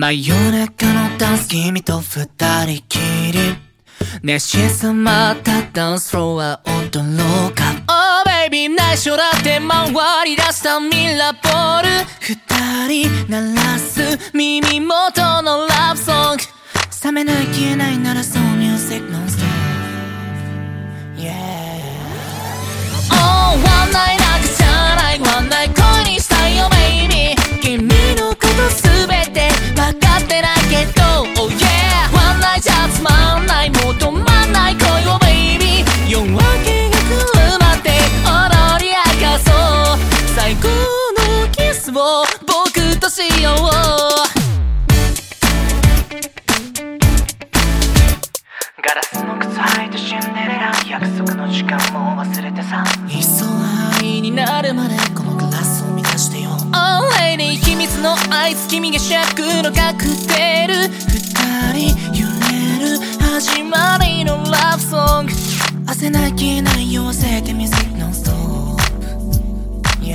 真夜中のダンス君と二人きり。熱しさまったダンスフロア驚か。Oh baby 内緒だって回り出したミラーボール。二人鳴らす耳元のラブソング。冷めない消えないならそうミュージックノンストップ。Yeah ない求まんない恋を baby 夜明けが来るまで踊り明かそう。最高のキスを僕としよう。ガラスの靴履いてシンデレラ。約束の時間も忘れてさ。いっそ愛になるまでこのグラスを満たしてよ。Oh lady 秘密のアイス君が尺のカクテル始まりのラブソング汗なきないよせてミュージックノンストップ。Yeah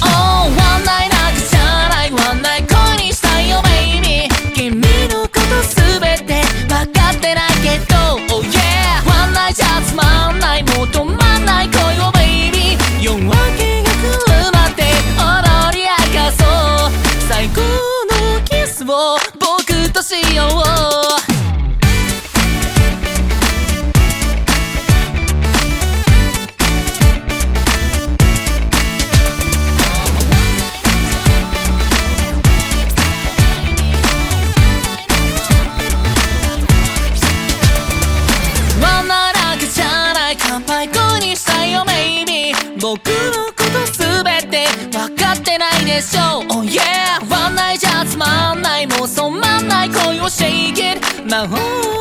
Oh one night なんかじゃない One night 恋にしたいよ baby 君のことすべて分かってないけど Oh yeah One night じゃつまんない求まんない恋を baby 夜明けが来るまで踊り明かそう。最高のキスを。最高にしたいよ maybe 僕のことすべて分かってないでしょう。Oh yeah ワンナイじゃつまんない。もう染まんない恋を shake it 魔法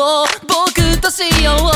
を僕としよう